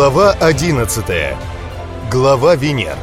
Глава 11. Глава Венер.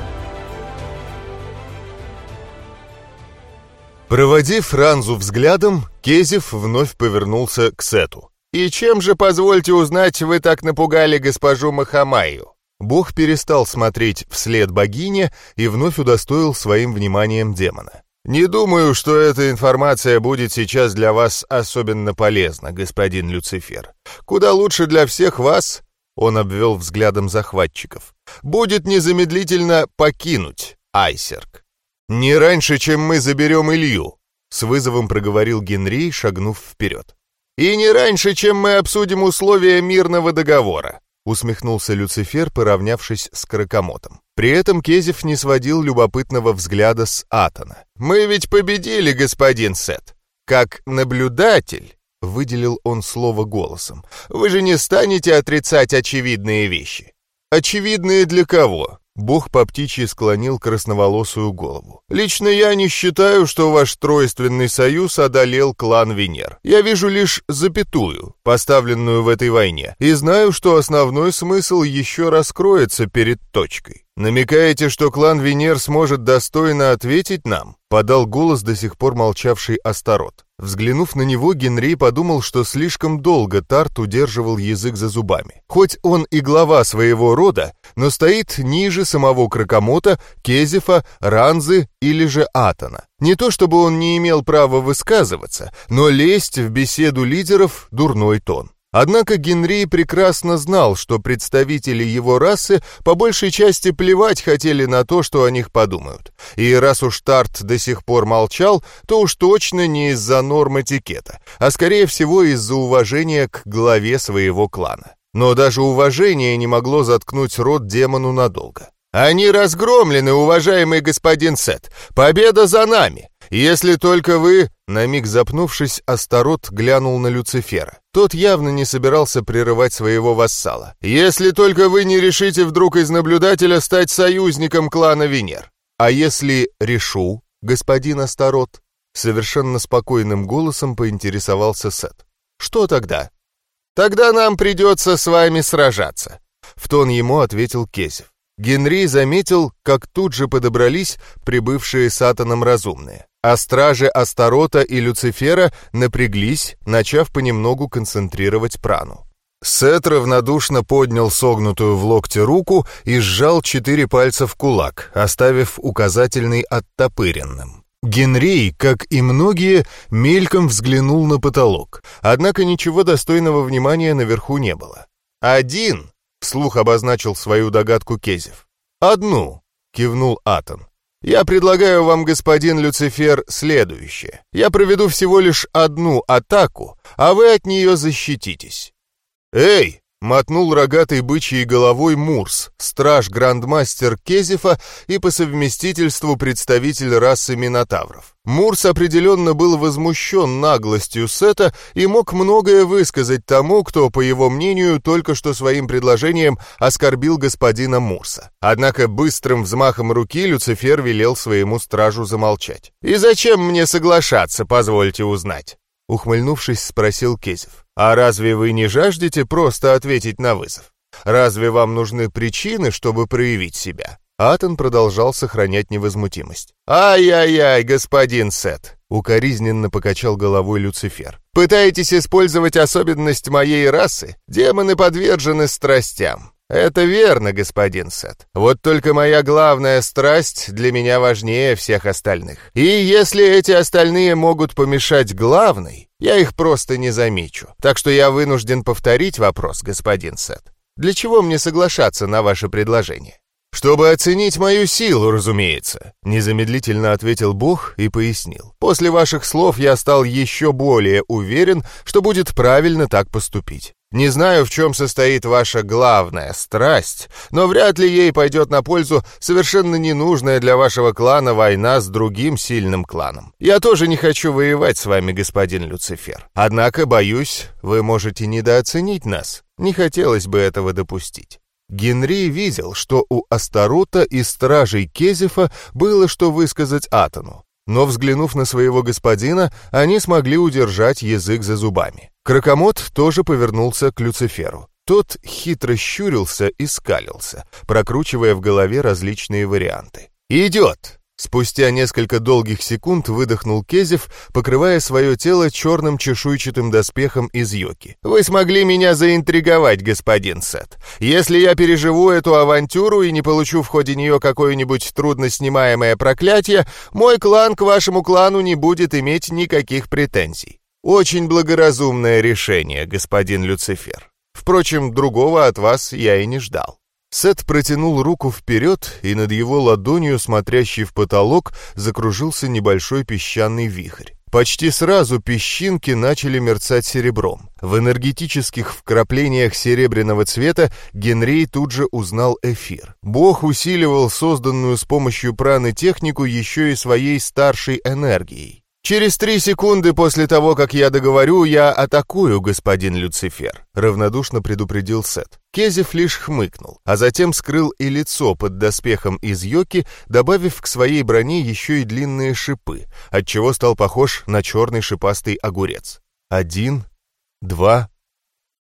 Проводив Франзу взглядом, Кезев вновь повернулся к Сету. «И чем же, позвольте узнать, вы так напугали госпожу Махамаю?» Бог перестал смотреть вслед богине и вновь удостоил своим вниманием демона. «Не думаю, что эта информация будет сейчас для вас особенно полезна, господин Люцифер. Куда лучше для всех вас, — он обвел взглядом захватчиков, — будет незамедлительно покинуть Айсерк. Не раньше, чем мы заберем Илью, — с вызовом проговорил Генри, шагнув вперед. И не раньше, чем мы обсудим условия мирного договора усмехнулся Люцифер, поравнявшись с Каракомотом. При этом Кезев не сводил любопытного взгляда с Атона. «Мы ведь победили, господин Сет. Как наблюдатель...» — выделил он слово голосом. «Вы же не станете отрицать очевидные вещи». «Очевидные для кого?» Бог по птичьи склонил красноволосую голову. «Лично я не считаю, что ваш тройственный союз одолел клан Венер. Я вижу лишь запятую, поставленную в этой войне, и знаю, что основной смысл еще раскроется перед точкой. «Намекаете, что клан Венер сможет достойно ответить нам?» — подал голос до сих пор молчавший Астарот. Взглянув на него, Генри подумал, что слишком долго Тарт удерживал язык за зубами. Хоть он и глава своего рода, но стоит ниже самого Кракомота, Кезефа, Ранзы или же Атона. Не то чтобы он не имел права высказываться, но лезть в беседу лидеров — дурной тон. Однако Генри прекрасно знал, что представители его расы по большей части плевать хотели на то, что о них подумают. И раз уж Тарт до сих пор молчал, то уж точно не из-за норм этикета, а скорее всего из-за уважения к главе своего клана. Но даже уважение не могло заткнуть рот демону надолго. «Они разгромлены, уважаемый господин Сет! Победа за нами! «Если только вы...» — на миг запнувшись, Астарот глянул на Люцифера. Тот явно не собирался прерывать своего вассала. «Если только вы не решите вдруг из наблюдателя стать союзником клана Венер. А если решу, господин Астарот?» Совершенно спокойным голосом поинтересовался Сет. «Что тогда?» «Тогда нам придется с вами сражаться», — в тон ему ответил Кезев. Генри заметил, как тут же подобрались прибывшие с Атоном разумные а стражи Астарота и Люцифера напряглись, начав понемногу концентрировать прану. Сет равнодушно поднял согнутую в локте руку и сжал четыре пальца в кулак, оставив указательный оттопыренным. Генрей, как и многие, мельком взглянул на потолок, однако ничего достойного внимания наверху не было. «Один!» — вслух обозначил свою догадку Кезев. «Одну!» — кивнул Атон. Я предлагаю вам, господин Люцифер, следующее. Я проведу всего лишь одну атаку, а вы от нее защититесь. Эй! Мотнул рогатой бычьей головой Мурс, страж-грандмастер Кезефа и по совместительству представитель расы Минотавров. Мурс определенно был возмущен наглостью Сета и мог многое высказать тому, кто, по его мнению, только что своим предложением оскорбил господина Мурса. Однако быстрым взмахом руки Люцифер велел своему стражу замолчать. «И зачем мне соглашаться, позвольте узнать?» Ухмыльнувшись, спросил Кезев. «А разве вы не жаждете просто ответить на вызов? Разве вам нужны причины, чтобы проявить себя?» Атон продолжал сохранять невозмутимость. «Ай-яй-яй, господин Сет!» — укоризненно покачал головой Люцифер. «Пытаетесь использовать особенность моей расы? Демоны подвержены страстям. «Это верно, господин Сет. Вот только моя главная страсть для меня важнее всех остальных. И если эти остальные могут помешать главной, я их просто не замечу. Так что я вынужден повторить вопрос, господин Сет. Для чего мне соглашаться на ваше предложение?» «Чтобы оценить мою силу, разумеется», — незамедлительно ответил Бог и пояснил. «После ваших слов я стал еще более уверен, что будет правильно так поступить. Не знаю, в чем состоит ваша главная страсть, но вряд ли ей пойдет на пользу совершенно ненужная для вашего клана война с другим сильным кланом. Я тоже не хочу воевать с вами, господин Люцифер. Однако, боюсь, вы можете недооценить нас. Не хотелось бы этого допустить. Генри видел, что у Астарота и стражей Кезефа было что высказать Атону, но, взглянув на своего господина, они смогли удержать язык за зубами. Кракомот тоже повернулся к Люциферу. Тот хитро щурился и скалился, прокручивая в голове различные варианты. «Идет!» Спустя несколько долгих секунд выдохнул Кезев, покрывая свое тело черным чешуйчатым доспехом из йоки. «Вы смогли меня заинтриговать, господин Сет. Если я переживу эту авантюру и не получу в ходе нее какое-нибудь трудно снимаемое проклятие, мой клан к вашему клану не будет иметь никаких претензий. Очень благоразумное решение, господин Люцифер. Впрочем, другого от вас я и не ждал». Сет протянул руку вперед, и над его ладонью, смотрящей в потолок, закружился небольшой песчаный вихрь. Почти сразу песчинки начали мерцать серебром. В энергетических вкраплениях серебряного цвета Генрей тут же узнал эфир. Бог усиливал созданную с помощью праны технику еще и своей старшей энергией. «Через три секунды после того, как я договорю, я атакую, господин Люцифер», — равнодушно предупредил Сет. Кезев лишь хмыкнул, а затем скрыл и лицо под доспехом из йоки, добавив к своей броне еще и длинные шипы, отчего стал похож на черный шипастый огурец. «Один, два,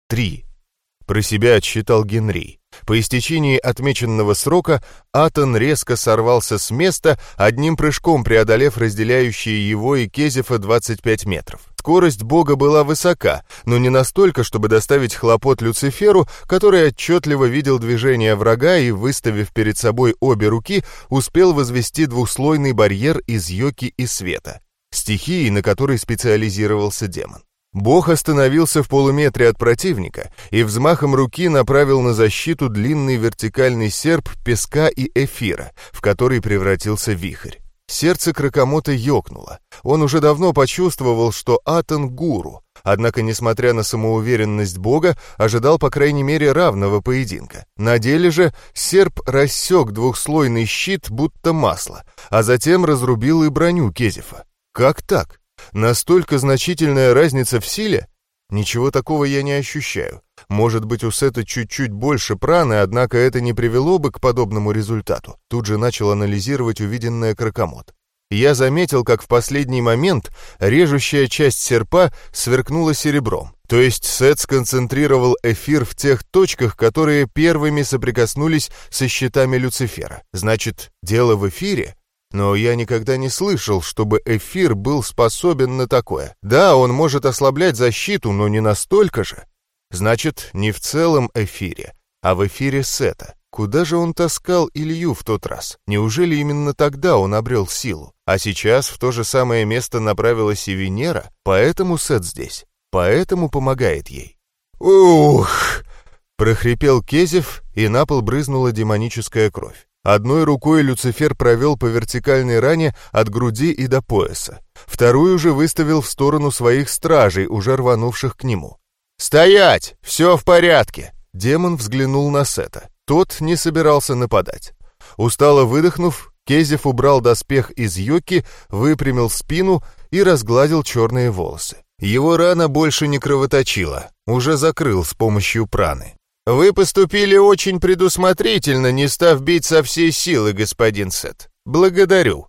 три», — про себя отсчитал Генри. По истечении отмеченного срока Атон резко сорвался с места, одним прыжком преодолев разделяющие его и Кезефа 25 метров. Скорость бога была высока, но не настолько, чтобы доставить хлопот Люциферу, который отчетливо видел движение врага и, выставив перед собой обе руки, успел возвести двухслойный барьер из йоки и света, стихии, на которой специализировался демон. Бог остановился в полуметре от противника и взмахом руки направил на защиту длинный вертикальный серп песка и эфира, в который превратился вихрь. Сердце Кракомота ёкнуло. Он уже давно почувствовал, что Атон — гуру, однако, несмотря на самоуверенность Бога, ожидал по крайней мере равного поединка. На деле же серп рассек двухслойный щит, будто масло, а затем разрубил и броню Кезефа. Как так? Настолько значительная разница в силе? Ничего такого я не ощущаю. Может быть, у Сета чуть-чуть больше праны, однако это не привело бы к подобному результату. Тут же начал анализировать увиденное кракомот. Я заметил, как в последний момент режущая часть серпа сверкнула серебром. То есть Сет сконцентрировал эфир в тех точках, которые первыми соприкоснулись со щитами Люцифера. Значит, дело в эфире? Но я никогда не слышал, чтобы эфир был способен на такое. Да, он может ослаблять защиту, но не настолько же. Значит, не в целом эфире, а в эфире Сета. Куда же он таскал Илью в тот раз? Неужели именно тогда он обрел силу? А сейчас в то же самое место направилась и Венера, поэтому Сет здесь, поэтому помогает ей. «Ух!» — прохрипел Кезев, и на пол брызнула демоническая кровь. Одной рукой Люцифер провел по вертикальной ране от груди и до пояса. Вторую же выставил в сторону своих стражей, уже рванувших к нему. «Стоять! Все в порядке!» Демон взглянул на Сета. Тот не собирался нападать. Устало выдохнув, Кезев убрал доспех из йоки, выпрямил спину и разгладил черные волосы. Его рана больше не кровоточила, уже закрыл с помощью праны. «Вы поступили очень предусмотрительно, не став бить со всей силы, господин Сет. Благодарю».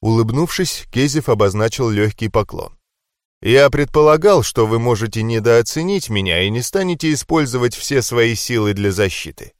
Улыбнувшись, Кезев обозначил легкий поклон. «Я предполагал, что вы можете недооценить меня и не станете использовать все свои силы для защиты».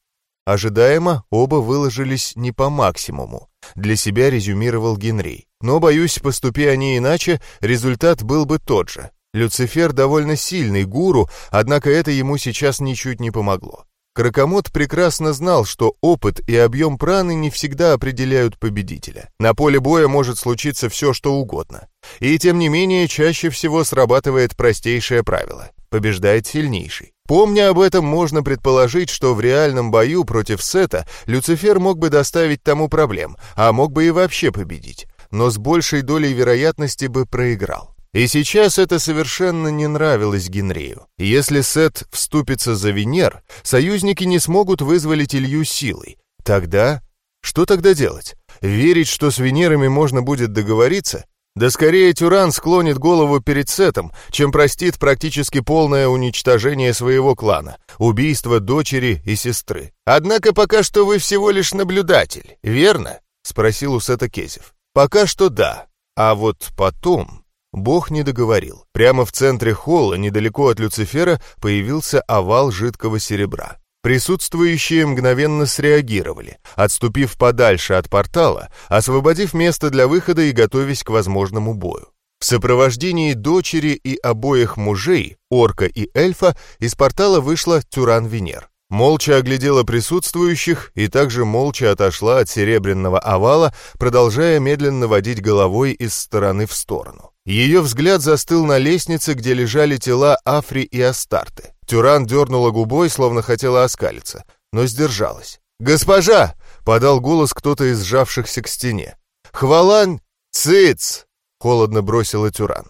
Ожидаемо, оба выложились не по максимуму. Для себя резюмировал Генри. Но, боюсь, поступи они иначе, результат был бы тот же. Люцифер довольно сильный гуру, однако это ему сейчас ничуть не помогло. Кракомот прекрасно знал, что опыт и объем праны не всегда определяют победителя. На поле боя может случиться все, что угодно. И тем не менее, чаще всего срабатывает простейшее правило – побеждает сильнейший. Помня об этом, можно предположить, что в реальном бою против Сета Люцифер мог бы доставить тому проблем, а мог бы и вообще победить, но с большей долей вероятности бы проиграл. И сейчас это совершенно не нравилось Генрею. Если Сет вступится за Венер, союзники не смогут вызволить Илью силой. Тогда... Что тогда делать? Верить, что с Венерами можно будет договориться? Да скорее Тюран склонит голову перед Сетом, чем простит практически полное уничтожение своего клана, убийство дочери и сестры. «Однако пока что вы всего лишь наблюдатель, верно?» — спросил у Сета Кезев. «Пока что да. А вот потом...» Бог не договорил. Прямо в центре холла, недалеко от Люцифера, появился овал жидкого серебра. Присутствующие мгновенно среагировали, отступив подальше от портала, освободив место для выхода и готовясь к возможному бою. В сопровождении дочери и обоих мужей, орка и эльфа, из портала вышла Тюран Венер. Молча оглядела присутствующих и также молча отошла от серебряного овала, продолжая медленно водить головой из стороны в сторону. Ее взгляд застыл на лестнице, где лежали тела Афри и Астарты. Тюран дернула губой, словно хотела оскалиться, но сдержалась. «Госпожа!» — подал голос кто-то из сжавшихся к стене. «Хвалан! Цыц!» — холодно бросила Тюран.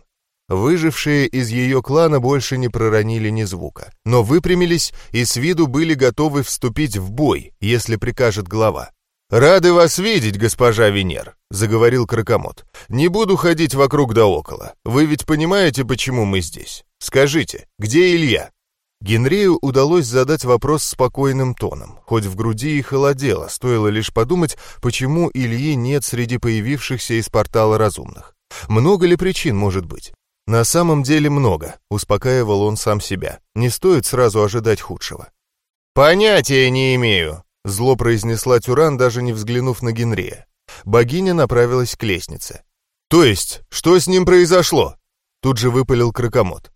Выжившие из ее клана больше не проронили ни звука, но выпрямились и с виду были готовы вступить в бой, если прикажет глава. «Рады вас видеть, госпожа Венер», — заговорил Кракомот. «Не буду ходить вокруг да около. Вы ведь понимаете, почему мы здесь? Скажите, где Илья?» Генрию удалось задать вопрос спокойным тоном, хоть в груди и холодело, стоило лишь подумать, почему Ильи нет среди появившихся из портала разумных. Много ли причин может быть? На самом деле много, успокаивал он сам себя. Не стоит сразу ожидать худшего. «Понятия не имею», — зло произнесла Тюран, даже не взглянув на Генрия. Богиня направилась к лестнице. «То есть, что с ним произошло?» Тут же выпалил Кракомот.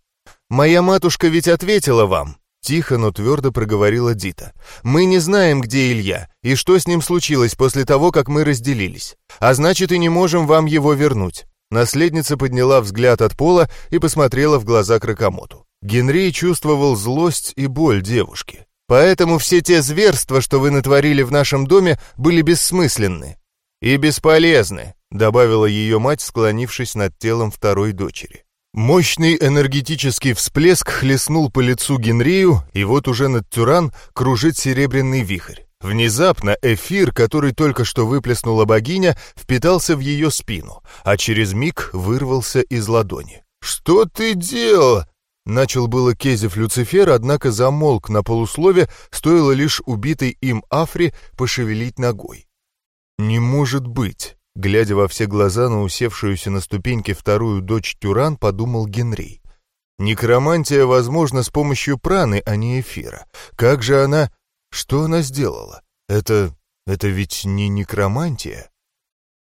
«Моя матушка ведь ответила вам», — тихо, но твердо проговорила Дита. «Мы не знаем, где Илья, и что с ним случилось после того, как мы разделились. А значит, и не можем вам его вернуть». Наследница подняла взгляд от пола и посмотрела в глаза Кракомоту. Генри чувствовал злость и боль девушки. «Поэтому все те зверства, что вы натворили в нашем доме, были бессмысленны и бесполезны», добавила ее мать, склонившись над телом второй дочери. Мощный энергетический всплеск хлестнул по лицу Генрию, и вот уже над Тюран кружит серебряный вихрь. Внезапно эфир, который только что выплеснула богиня, впитался в ее спину, а через миг вырвался из ладони. «Что ты делал?» Начал было Кезев Люцифер, однако замолк на полуслове, стоило лишь убитой им Афри пошевелить ногой. «Не может быть!» Глядя во все глаза на усевшуюся на ступеньке вторую дочь Тюран, подумал Генрей. Некромантия возможна с помощью праны, а не эфира. Как же она... Что она сделала? Это... это ведь не некромантия.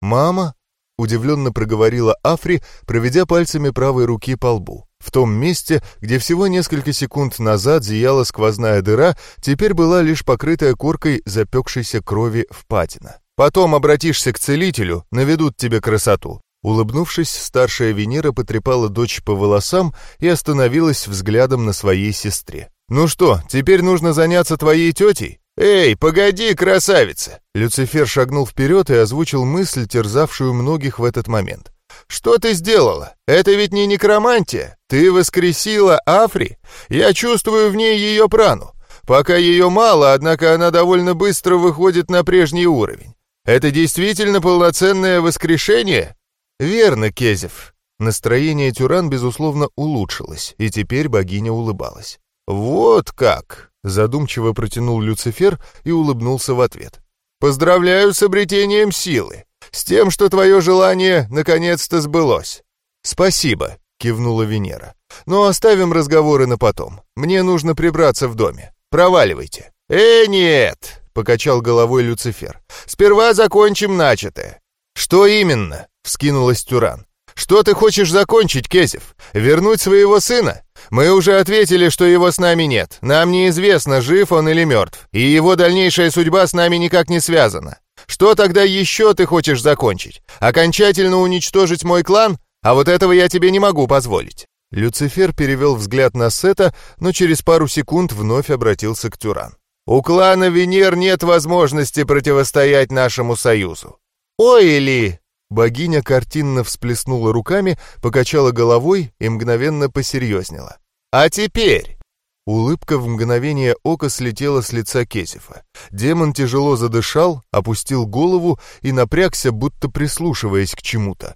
«Мама?» — удивленно проговорила Афри, проведя пальцами правой руки по лбу. В том месте, где всего несколько секунд назад зияла сквозная дыра, теперь была лишь покрытая коркой запекшейся крови впадина. Потом обратишься к целителю, наведут тебе красоту». Улыбнувшись, старшая Венера потрепала дочь по волосам и остановилась взглядом на своей сестре. «Ну что, теперь нужно заняться твоей тетей?» «Эй, погоди, красавица!» Люцифер шагнул вперед и озвучил мысль, терзавшую многих в этот момент. «Что ты сделала? Это ведь не некромантия. Ты воскресила Афри. Я чувствую в ней ее прану. Пока ее мало, однако она довольно быстро выходит на прежний уровень. Это действительно полноценное воскрешение? Верно, Кезев. Настроение Тюран, безусловно, улучшилось, и теперь богиня улыбалась. «Вот как!» — задумчиво протянул Люцифер и улыбнулся в ответ. «Поздравляю с обретением силы, с тем, что твое желание наконец-то сбылось». «Спасибо», — кивнула Венера. «Но оставим разговоры на потом. Мне нужно прибраться в доме. Проваливайте». «Э, нет!» покачал головой Люцифер. «Сперва закончим начатое». «Что именно?» — вскинулась Тюран. «Что ты хочешь закончить, Кезев? Вернуть своего сына? Мы уже ответили, что его с нами нет. Нам неизвестно, жив он или мертв. И его дальнейшая судьба с нами никак не связана. Что тогда еще ты хочешь закончить? Окончательно уничтожить мой клан? А вот этого я тебе не могу позволить». Люцифер перевел взгляд на Сета, но через пару секунд вновь обратился к Тюран. У клана Венер нет возможности противостоять нашему союзу. Ой, Ли! Богиня картинно всплеснула руками, покачала головой и мгновенно посерьезнела. А теперь... Улыбка в мгновение ока слетела с лица Кесифа. Демон тяжело задышал, опустил голову и напрягся, будто прислушиваясь к чему-то.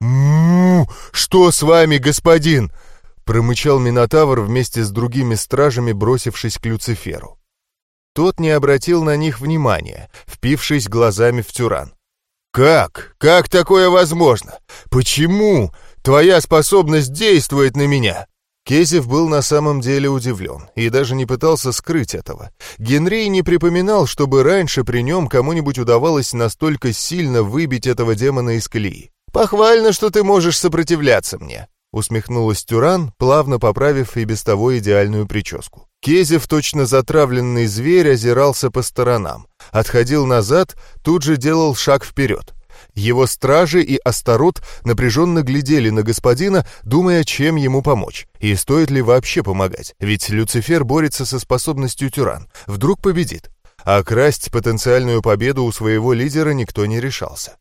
«Му! Что с вами, господин?» промычал Минотавр вместе с другими стражами, бросившись к Люциферу. Тот не обратил на них внимания, впившись глазами в Тюран. «Как? Как такое возможно? Почему? Твоя способность действует на меня!» Кезев был на самом деле удивлен и даже не пытался скрыть этого. Генрей не припоминал, чтобы раньше при нем кому-нибудь удавалось настолько сильно выбить этого демона из колеи. «Похвально, что ты можешь сопротивляться мне», — усмехнулась Тюран, плавно поправив и без того идеальную прическу. Кезев, точно затравленный зверь, озирался по сторонам, отходил назад, тут же делал шаг вперед. Его стражи и Астарот напряженно глядели на господина, думая, чем ему помочь, и стоит ли вообще помогать, ведь Люцифер борется со способностью Тюран, вдруг победит. А красть потенциальную победу у своего лидера никто не решался.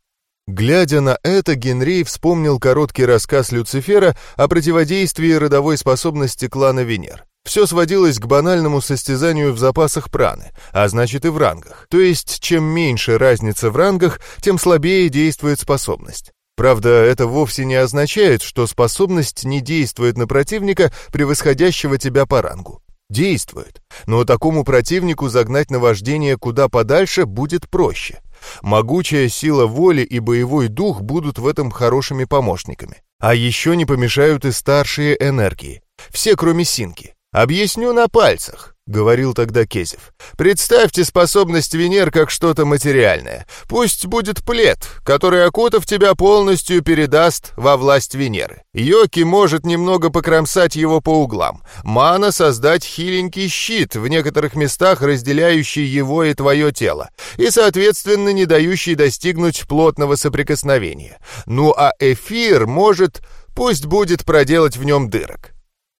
Глядя на это, Генрей вспомнил короткий рассказ Люцифера о противодействии родовой способности клана Венер. Все сводилось к банальному состязанию в запасах праны, а значит и в рангах. То есть, чем меньше разница в рангах, тем слабее действует способность. Правда, это вовсе не означает, что способность не действует на противника, превосходящего тебя по рангу. Действует, но такому противнику загнать наваждение куда подальше будет проще. Могучая сила воли и боевой дух будут в этом хорошими помощниками. А еще не помешают и старшие энергии. Все, кроме Синки. «Объясню на пальцах», — говорил тогда Кезев. «Представьте способность Венер как что-то материальное. Пусть будет плед, который, окутав тебя, полностью передаст во власть Венеры. Йоки может немного покромсать его по углам. Мана создать хиленький щит, в некоторых местах разделяющий его и твое тело, и, соответственно, не дающий достигнуть плотного соприкосновения. Ну а эфир может... Пусть будет проделать в нем дырок.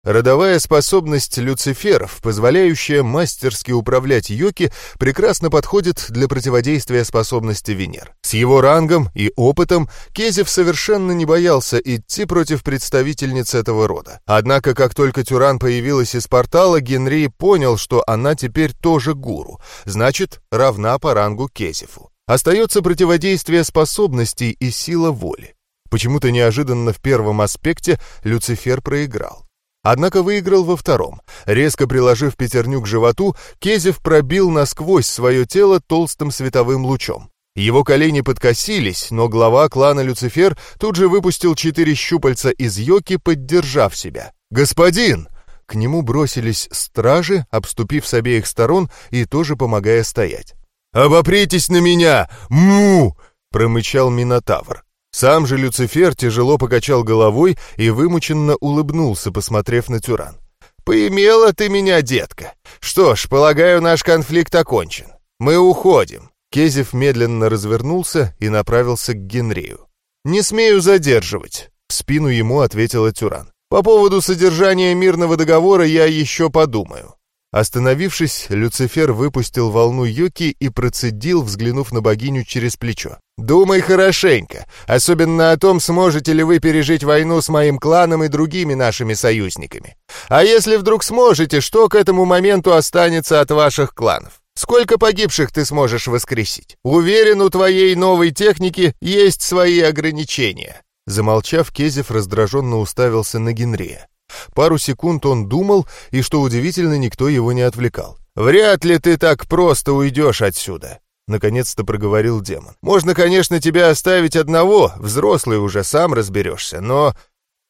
Родовая способность люциферов, позволяющая мастерски управлять Йоки, прекрасно подходит для противодействия способности Венер. С его рангом и опытом Кезев совершенно не боялся идти против представительниц этого рода. Однако, как только Тюран появилась из портала, Генри понял, что она теперь тоже гуру, значит, равна по рангу Кезеву. Остается противодействие способностей и сила воли. Почему-то неожиданно в первом аспекте Люцифер проиграл. Однако выиграл во втором. Резко приложив пятерню к животу, Кезев пробил насквозь свое тело толстым световым лучом. Его колени подкосились, но глава клана Люцифер тут же выпустил четыре щупальца из йоки, поддержав себя. «Господин!» К нему бросились стражи, обступив с обеих сторон и тоже помогая стоять. «Обопритесь на меня! Му!» — промычал Минотавр. Сам же Люцифер тяжело покачал головой и вымученно улыбнулся, посмотрев на Тюран. «Поимела ты меня, детка! Что ж, полагаю, наш конфликт окончен. Мы уходим!» Кезев медленно развернулся и направился к Генрию. «Не смею задерживать», — в спину ему ответила Тюран. «По поводу содержания мирного договора я еще подумаю». Остановившись, Люцифер выпустил волну Юки и процедил, взглянув на богиню через плечо. «Думай хорошенько, особенно о том, сможете ли вы пережить войну с моим кланом и другими нашими союзниками. А если вдруг сможете, что к этому моменту останется от ваших кланов? Сколько погибших ты сможешь воскресить? Уверен, у твоей новой техники есть свои ограничения». Замолчав, Кезев раздраженно уставился на Генрия. Пару секунд он думал, и, что удивительно, никто его не отвлекал. «Вряд ли ты так просто уйдешь отсюда», — наконец-то проговорил демон. «Можно, конечно, тебя оставить одного, взрослый уже, сам разберешься, но...»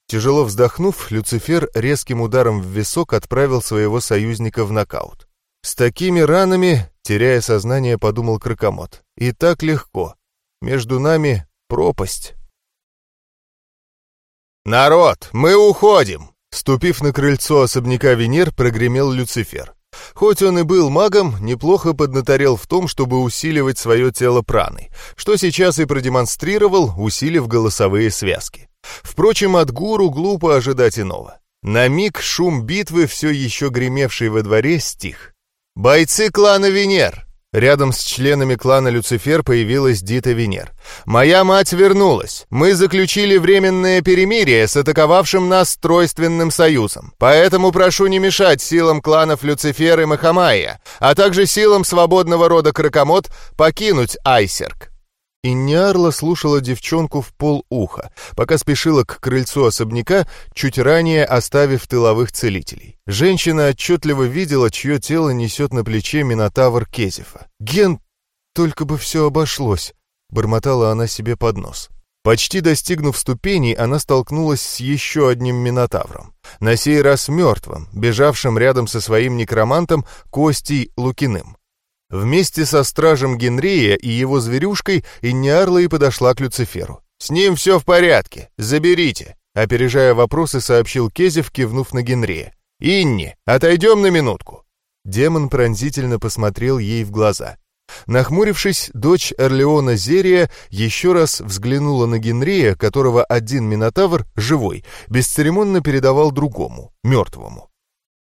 Тяжело вздохнув, Люцифер резким ударом в висок отправил своего союзника в нокаут. «С такими ранами, теряя сознание, подумал Кракомот, и так легко. Между нами пропасть». «Народ, мы уходим!» Ступив на крыльцо особняка Венер, прогремел Люцифер. Хоть он и был магом, неплохо поднаторел в том, чтобы усиливать свое тело праной, что сейчас и продемонстрировал, усилив голосовые связки. Впрочем, от гуру глупо ожидать иного. На миг шум битвы, все еще гремевший во дворе, стих. «Бойцы клана Венер! Рядом с членами клана Люцифер появилась Дита Венер. «Моя мать вернулась. Мы заключили временное перемирие с атаковавшим нас тройственным союзом. Поэтому прошу не мешать силам кланов Люцифер и Махамайя, а также силам свободного рода Кракомот покинуть Айсерк. И Ниарла слушала девчонку в полуха, пока спешила к крыльцу особняка, чуть ранее оставив тыловых целителей. Женщина отчетливо видела, чье тело несет на плече Минотавр Кезефа. «Ген, только бы все обошлось!» — бормотала она себе под нос. Почти достигнув ступеней, она столкнулась с еще одним минотавром. На сей раз мертвым, бежавшим рядом со своим некромантом Костей Лукиным. Вместе со стражем Генрия и его зверюшкой Инниарла и подошла к Люциферу. «С ним все в порядке, заберите», — опережая вопросы, сообщил Кезев, кивнув на Генрия. «Инни, отойдем на минутку». Демон пронзительно посмотрел ей в глаза. Нахмурившись, дочь Эрлеона Зерия еще раз взглянула на Генрия, которого один Минотавр, живой, бесцеремонно передавал другому, мертвому.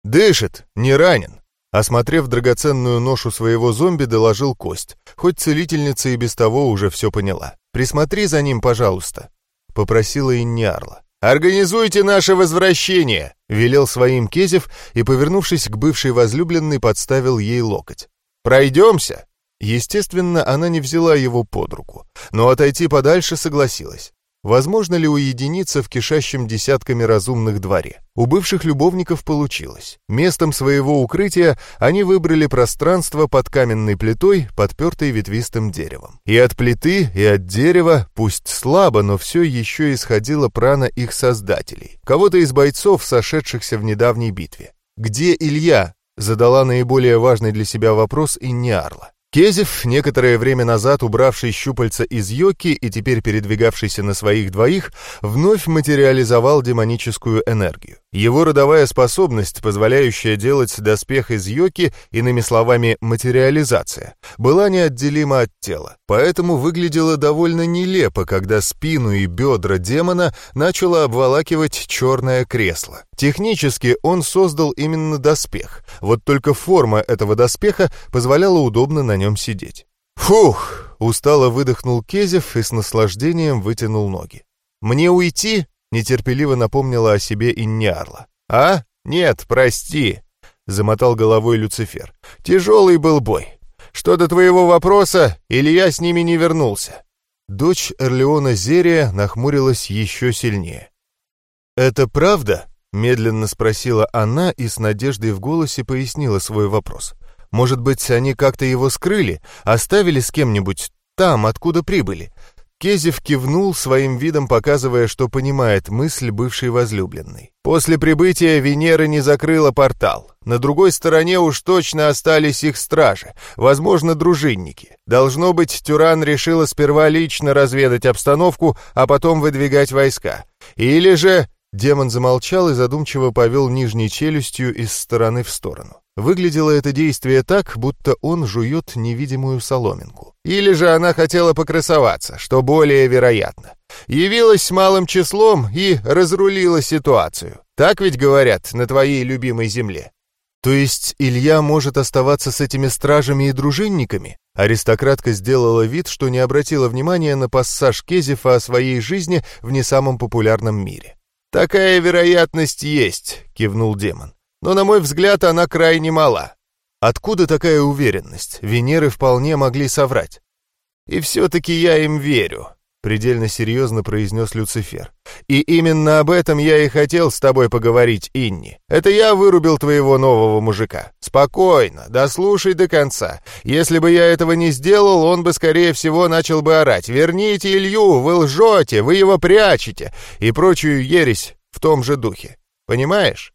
«Дышит, не ранен», Осмотрев драгоценную ношу своего зомби, доложил кость, хоть целительница и без того уже все поняла. «Присмотри за ним, пожалуйста», — попросила Инниарла. «Организуйте наше возвращение!» — велел своим Кезев и, повернувшись к бывшей возлюбленной, подставил ей локоть. «Пройдемся!» Естественно, она не взяла его под руку, но отойти подальше согласилась. Возможно ли уединиться в кишащем десятками разумных дворе? У бывших любовников получилось. Местом своего укрытия они выбрали пространство под каменной плитой, подпертой ветвистым деревом. И от плиты, и от дерева, пусть слабо, но все еще исходила прана их создателей. Кого-то из бойцов, сошедшихся в недавней битве. «Где Илья?» — задала наиболее важный для себя вопрос Инниарла. Кезев, некоторое время назад убравший щупальца из Йоки и теперь передвигавшийся на своих двоих, вновь материализовал демоническую энергию. Его родовая способность, позволяющая делать доспех из Йоки, иными словами, материализация, была неотделима от тела. Поэтому выглядело довольно нелепо, когда спину и бедра демона начало обволакивать черное кресло. Технически он создал именно доспех, вот только форма этого доспеха позволяла удобно на нем сидеть. «Фух!» — устало выдохнул Кезев и с наслаждением вытянул ноги. «Мне уйти?» — нетерпеливо напомнила о себе Инниарла. «А? Нет, прости!» — замотал головой Люцифер. «Тяжелый был бой. Что до твоего вопроса, Илья с ними не вернулся». Дочь Эрлеона Зерия нахмурилась еще сильнее. «Это правда?» — медленно спросила она и с надеждой в голосе пояснила свой вопрос. Может быть, они как-то его скрыли, оставили с кем-нибудь там, откуда прибыли. Кезев кивнул своим видом, показывая, что понимает мысль бывшей возлюбленной. После прибытия Венера не закрыла портал. На другой стороне уж точно остались их стражи, возможно, дружинники. Должно быть, Тюран решила сперва лично разведать обстановку, а потом выдвигать войска. Или же... Демон замолчал и задумчиво повел нижней челюстью из стороны в сторону. Выглядело это действие так, будто он жует невидимую соломинку. Или же она хотела покрасоваться, что более вероятно. Явилась малым числом и разрулила ситуацию. Так ведь говорят на твоей любимой земле. То есть Илья может оставаться с этими стражами и дружинниками? Аристократка сделала вид, что не обратила внимания на пассаж Кезефа о своей жизни в не самом популярном мире. «Такая вероятность есть», — кивнул демон но, на мой взгляд, она крайне мала. Откуда такая уверенность? Венеры вполне могли соврать. И все-таки я им верю, предельно серьезно произнес Люцифер. И именно об этом я и хотел с тобой поговорить, Инни. Это я вырубил твоего нового мужика. Спокойно, дослушай до конца. Если бы я этого не сделал, он бы, скорее всего, начал бы орать. «Верните Илью, вы лжете, вы его прячете!» и прочую ересь в том же духе. Понимаешь?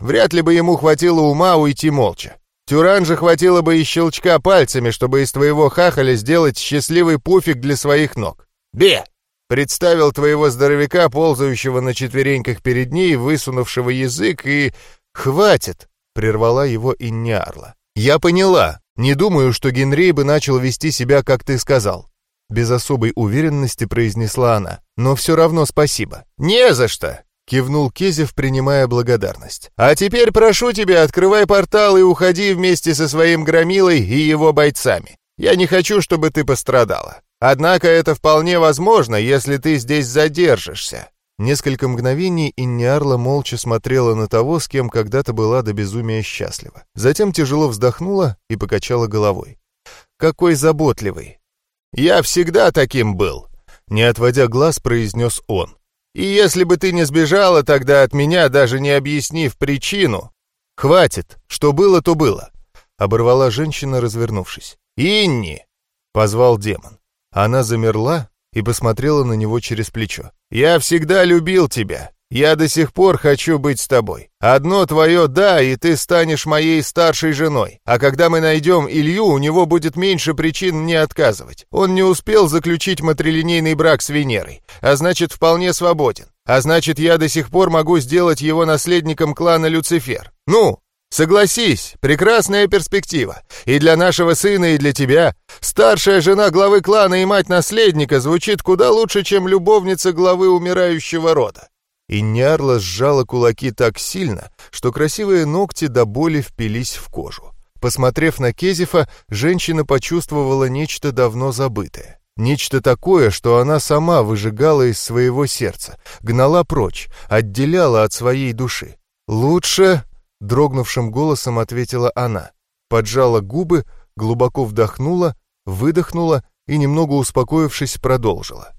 Вряд ли бы ему хватило ума уйти молча. Тюран же хватило бы и щелчка пальцами, чтобы из твоего хахаля сделать счастливый пуфик для своих ног. «Бе!» Представил твоего здоровяка, ползающего на четвереньках перед ней, высунувшего язык, и... «Хватит!» — прервала его Инниарла. «Я поняла. Не думаю, что Генрей бы начал вести себя, как ты сказал». Без особой уверенности произнесла она. «Но все равно спасибо». «Не за что!» Кивнул Кезев, принимая благодарность. «А теперь прошу тебя, открывай портал и уходи вместе со своим громилой и его бойцами. Я не хочу, чтобы ты пострадала. Однако это вполне возможно, если ты здесь задержишься». Несколько мгновений Инниарла молча смотрела на того, с кем когда-то была до безумия счастлива. Затем тяжело вздохнула и покачала головой. «Какой заботливый!» «Я всегда таким был!» Не отводя глаз, произнес он. И если бы ты не сбежала тогда от меня, даже не объяснив причину... Хватит, что было, то было. Оборвала женщина, развернувшись. «Инни!» — позвал демон. Она замерла, и посмотрела на него через плечо. «Я всегда любил тебя. Я до сих пор хочу быть с тобой. Одно твое «да», и ты станешь моей старшей женой. А когда мы найдем Илью, у него будет меньше причин мне отказывать. Он не успел заключить матрилинейный брак с Венерой, а значит, вполне свободен. А значит, я до сих пор могу сделать его наследником клана Люцифер. Ну, Согласись, прекрасная перспектива. И для нашего сына, и для тебя. Старшая жена главы клана и мать наследника звучит куда лучше, чем любовница главы умирающего рода. И Нярла сжала кулаки так сильно, что красивые ногти до боли впились в кожу. Посмотрев на Кезифа, женщина почувствовала нечто давно забытое. Нечто такое, что она сама выжигала из своего сердца, гнала прочь, отделяла от своей души. «Лучше...» — дрогнувшим голосом ответила она. Поджала губы, глубоко вдохнула, выдохнула и, немного успокоившись, продолжила.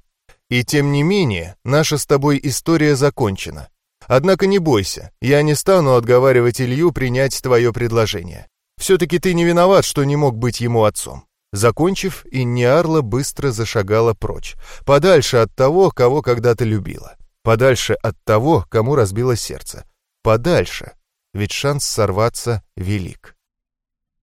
И тем не менее, наша с тобой история закончена. Однако не бойся, я не стану отговаривать Илью принять твое предложение. Все-таки ты не виноват, что не мог быть ему отцом. Закончив, Инниарла быстро зашагала прочь, подальше от того, кого когда-то любила, подальше от того, кому разбило сердце, подальше, ведь шанс сорваться велик.